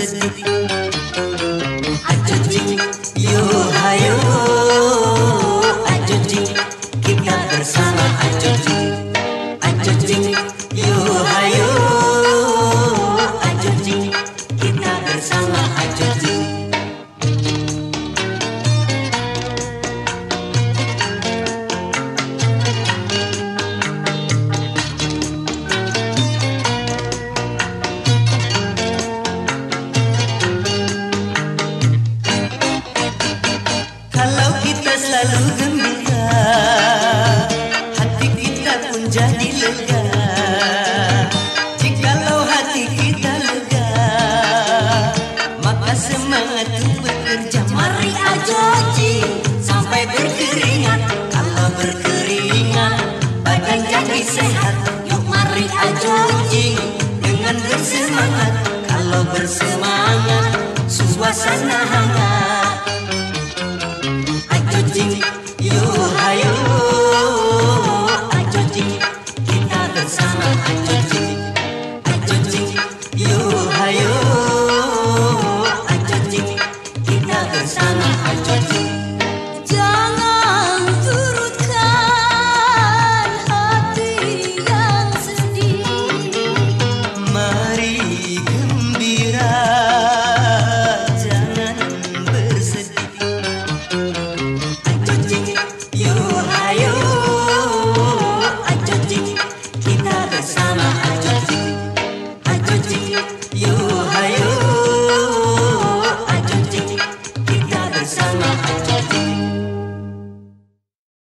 Sit with you. Kita selalu gembira. Hati kita pun jadi lega. Jikalau hati kita lega Maka semangat bekerja. Mari aja Sampai berkeringat. Kalau berkeringat Badan jadi sehat. Yuk mari aja Dengan bersemangat. Kalau bersemangat Suasana hati sana al-jazil